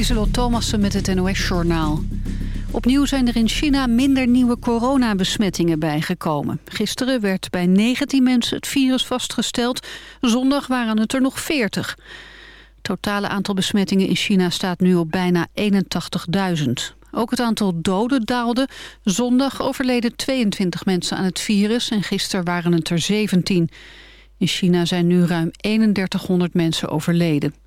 Lieselot Thomassen met het NOS-journaal. Opnieuw zijn er in China minder nieuwe coronabesmettingen bijgekomen. Gisteren werd bij 19 mensen het virus vastgesteld. Zondag waren het er nog 40. Het totale aantal besmettingen in China staat nu op bijna 81.000. Ook het aantal doden daalde. Zondag overleden 22 mensen aan het virus en gisteren waren het er 17. In China zijn nu ruim 3100 mensen overleden.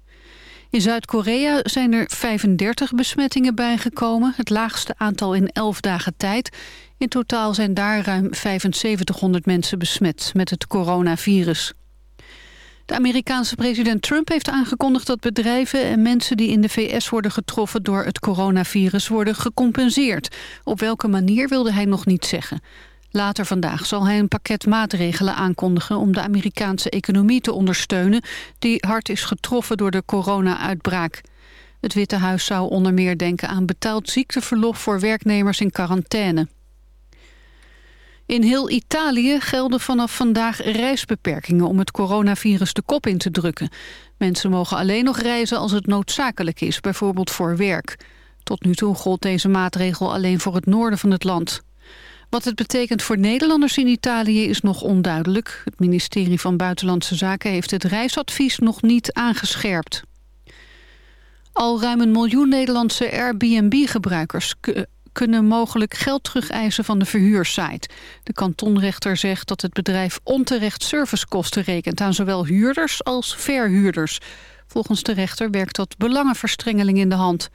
In Zuid-Korea zijn er 35 besmettingen bijgekomen. Het laagste aantal in 11 dagen tijd. In totaal zijn daar ruim 7500 mensen besmet met het coronavirus. De Amerikaanse president Trump heeft aangekondigd dat bedrijven en mensen die in de VS worden getroffen door het coronavirus worden gecompenseerd. Op welke manier wilde hij nog niet zeggen. Later vandaag zal hij een pakket maatregelen aankondigen om de Amerikaanse economie te ondersteunen die hard is getroffen door de corona-uitbraak. Het Witte Huis zou onder meer denken aan betaald ziekteverlof voor werknemers in quarantaine. In heel Italië gelden vanaf vandaag reisbeperkingen om het coronavirus de kop in te drukken. Mensen mogen alleen nog reizen als het noodzakelijk is, bijvoorbeeld voor werk. Tot nu toe gold deze maatregel alleen voor het noorden van het land. Wat het betekent voor Nederlanders in Italië is nog onduidelijk. Het ministerie van Buitenlandse Zaken heeft het reisadvies nog niet aangescherpt. Al ruim een miljoen Nederlandse Airbnb-gebruikers kunnen mogelijk geld terugeisen van de verhuursite. De kantonrechter zegt dat het bedrijf onterecht servicekosten rekent aan zowel huurders als verhuurders. Volgens de rechter werkt dat belangenverstrengeling in de hand.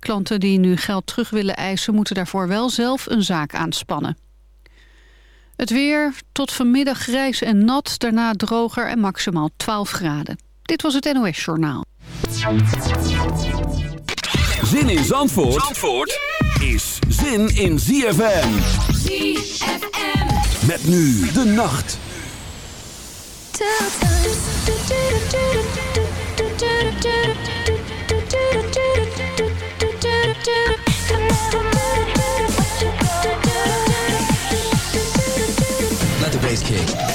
Klanten die nu geld terug willen eisen... moeten daarvoor wel zelf een zaak aanspannen. Het weer tot vanmiddag grijs en nat, daarna droger en maximaal 12 graden. Dit was het NOS Journaal. Zin in Zandvoort, Zandvoort is zin in ZFM. ZFM. Met nu de nacht. Kick.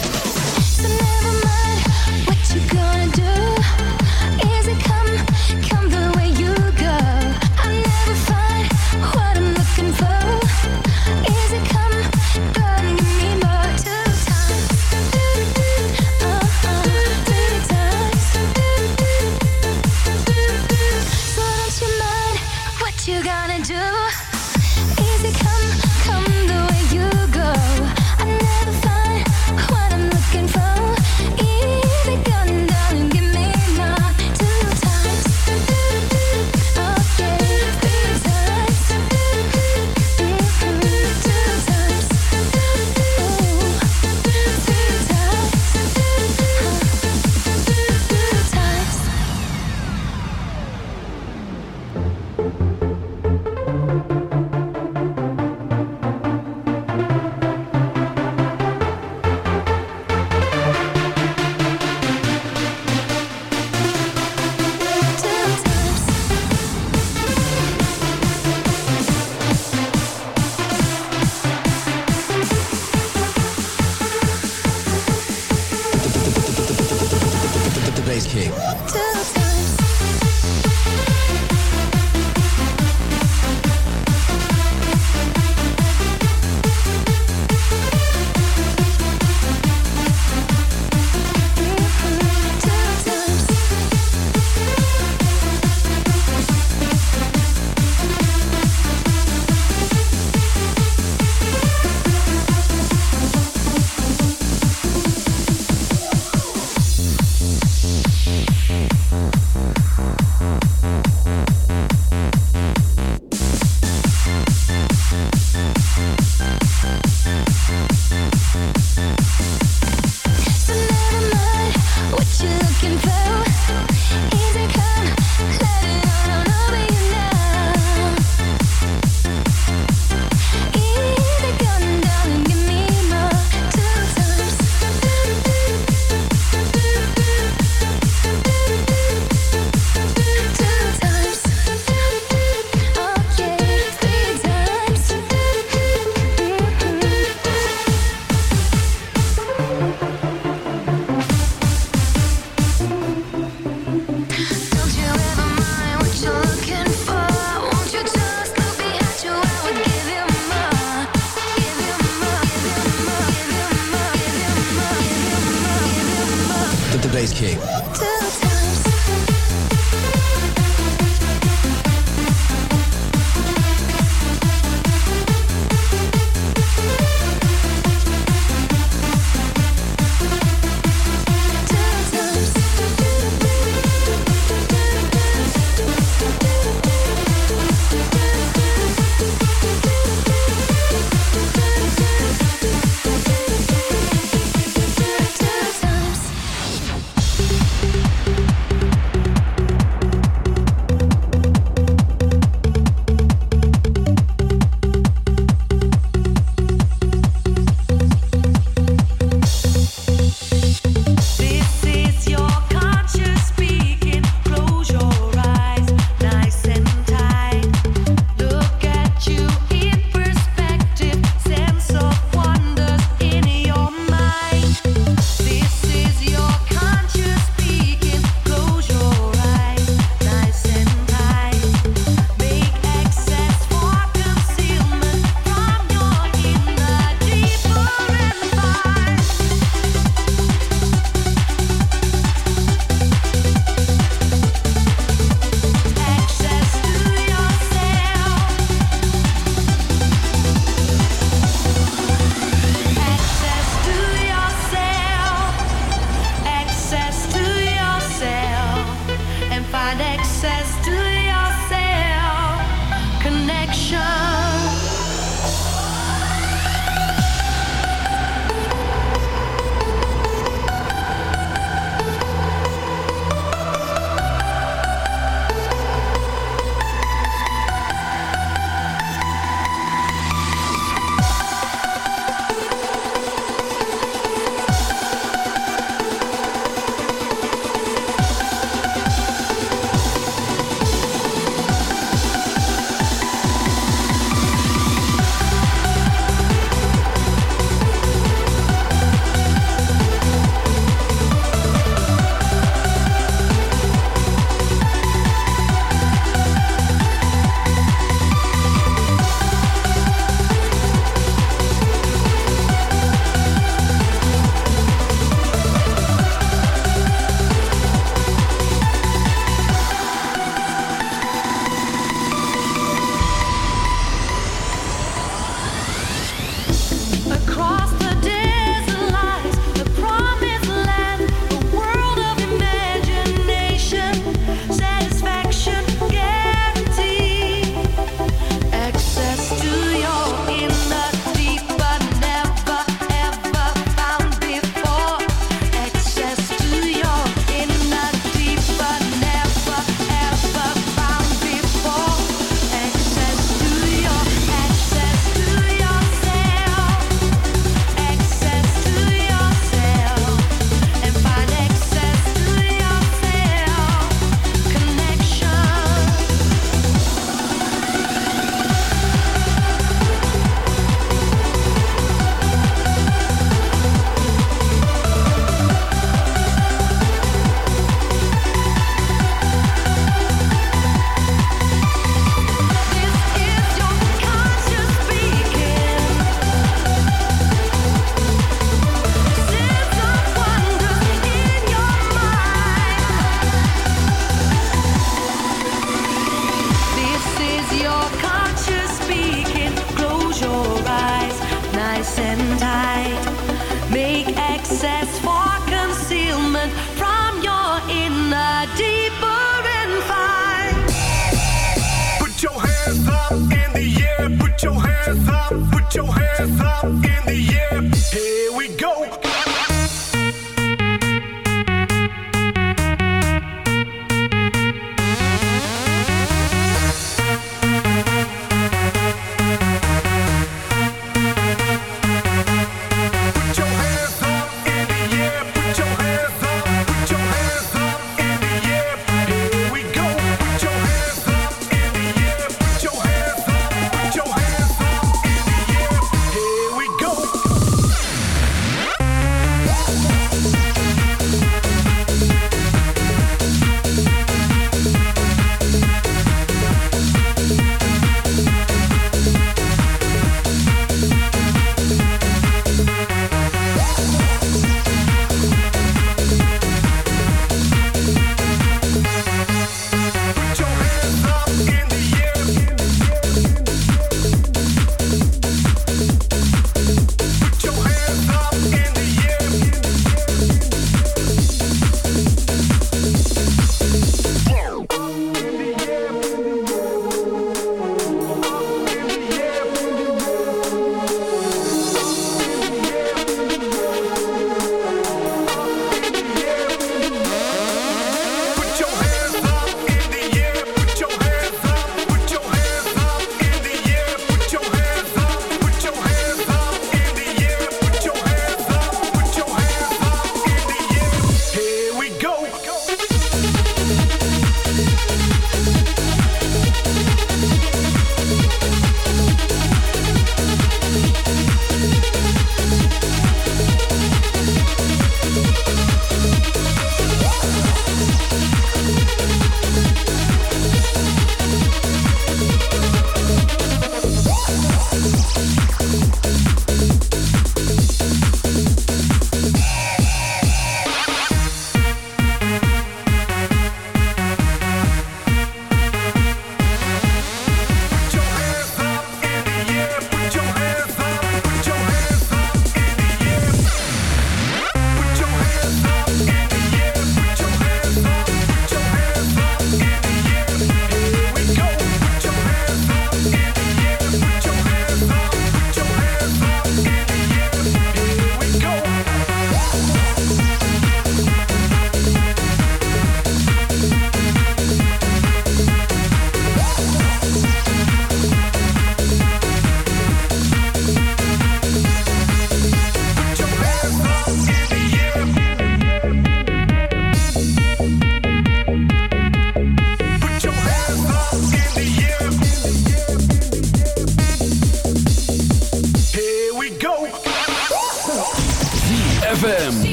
the air. Here we go.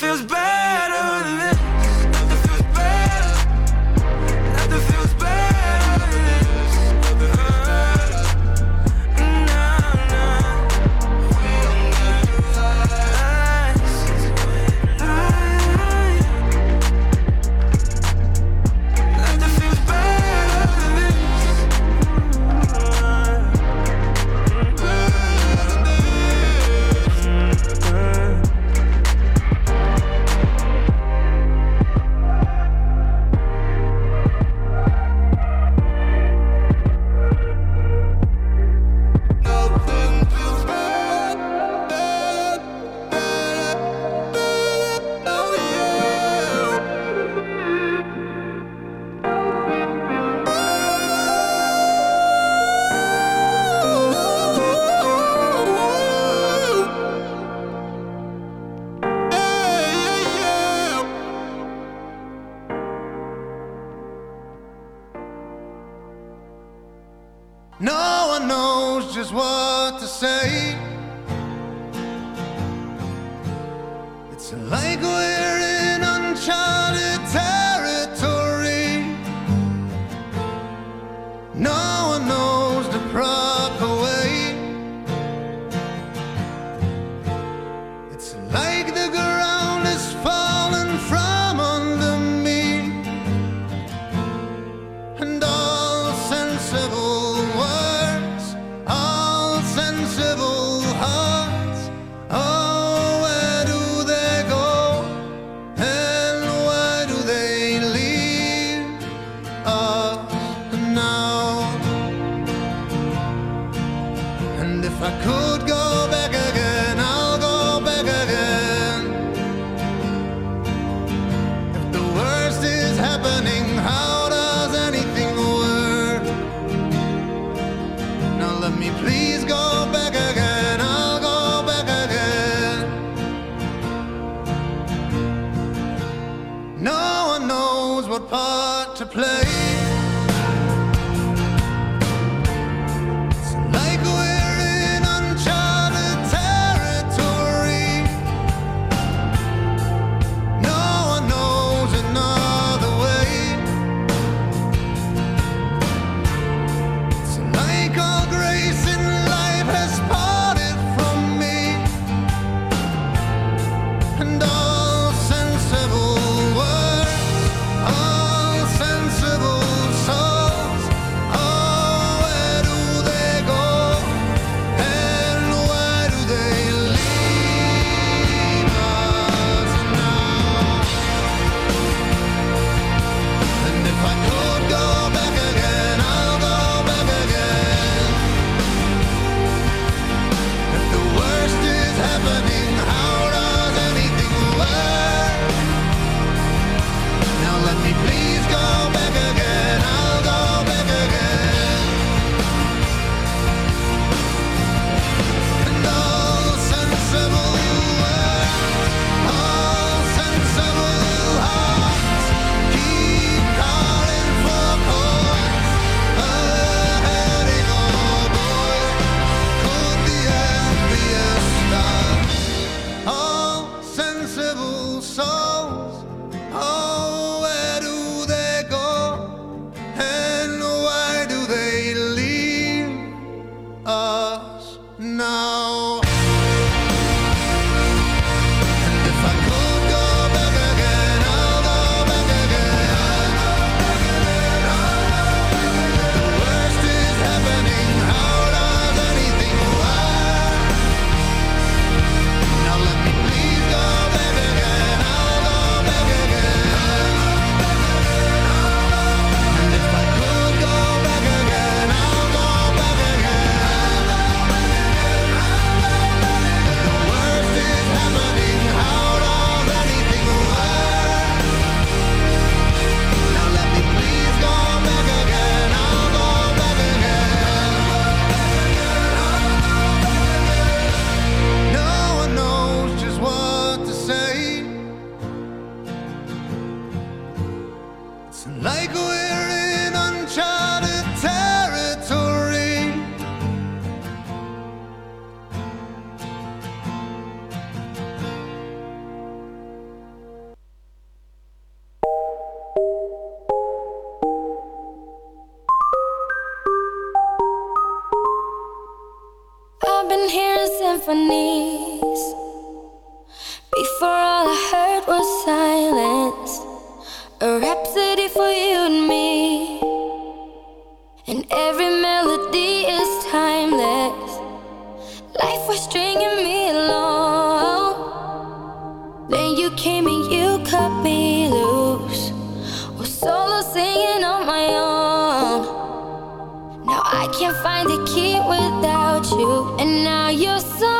feels better singing on my own. Now I can't find a key without you, and now you're so.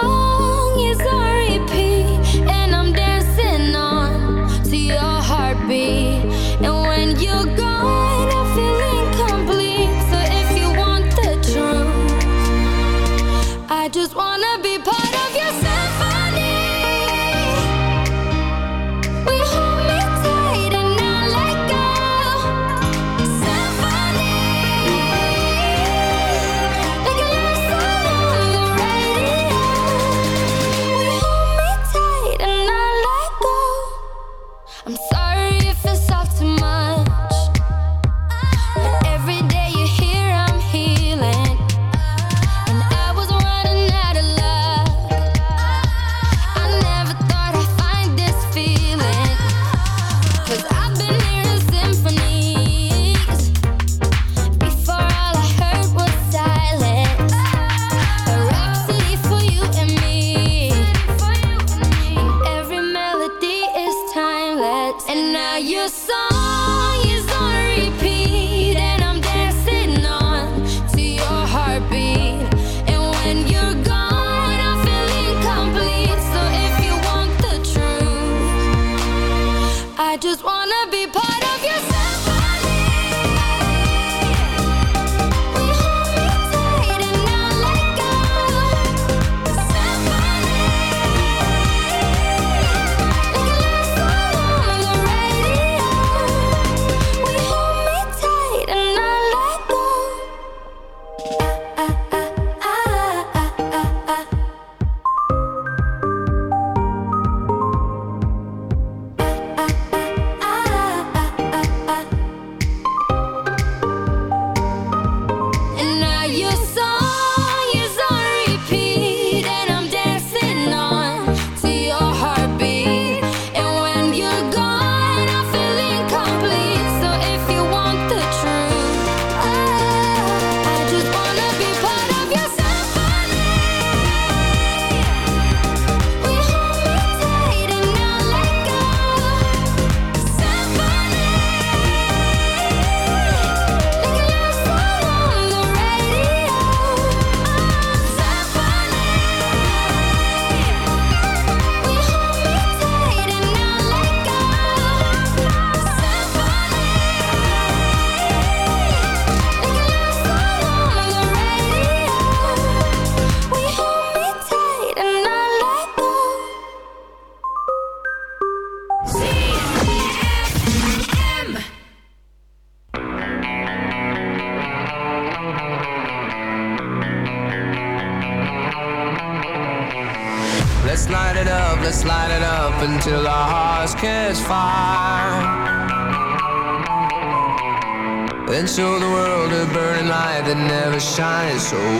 so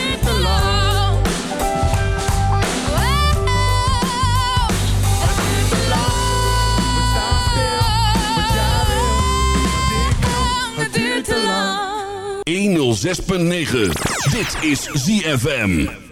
106.9. Dit is ZFM.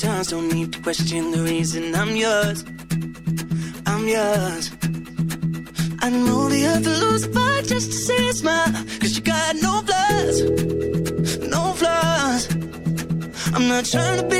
times, don't need to question the reason I'm yours. I'm yours. I know the earth will lose a fight just to see a smile. Cause you got no flaws, no flaws. I'm not trying to be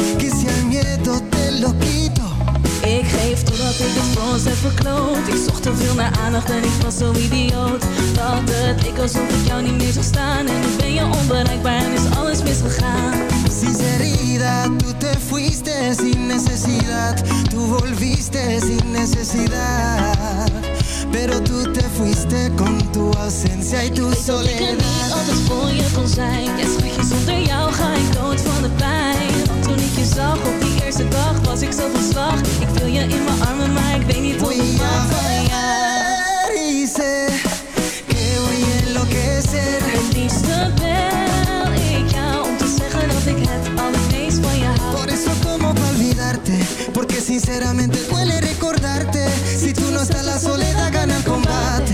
dat ik het Ik zocht te veel naar aandacht en ik was zo idioot. Dat het ik alsof ik jou niet meer zag staan. En ik ben je onbereikbaar en is alles misgegaan. Sinceridad, tú te fuiste sin necesidad. Tú volviste sin necesidad. Pero tú te fuiste con tu ausencia y tu soledad Ik weet dat niet altijd voor je kon zijn. Ja je zonder jou ga ik dood van de pijn dat je zag Op die eerste dag was ik zo van slag. Ik wil je in mijn armen, maar ik weet niet hoe je mag. van jou que voy a enloquecer Het liefste bel ik jou om te zeggen dat ik het allermeest van je hou. Por eso como pa olvidarte Porque sinceramente duele recordarte. Si tú no estás la soledad gana el combate.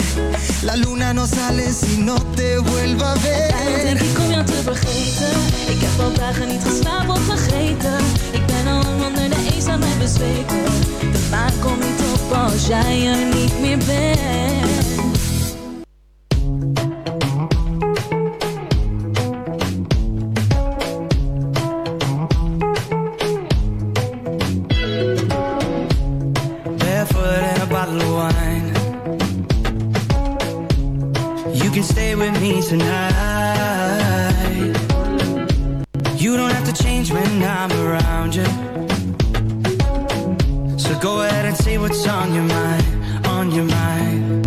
La luna no sale si no te vuelva a ver. Daarom denk ik om jou te vergeten al dagen niet geslapen of vergeten. Ik ben al lang onder de eens aan mij bezweken. De maan komt niet op als jij er niet meer bent. mind, on your mind.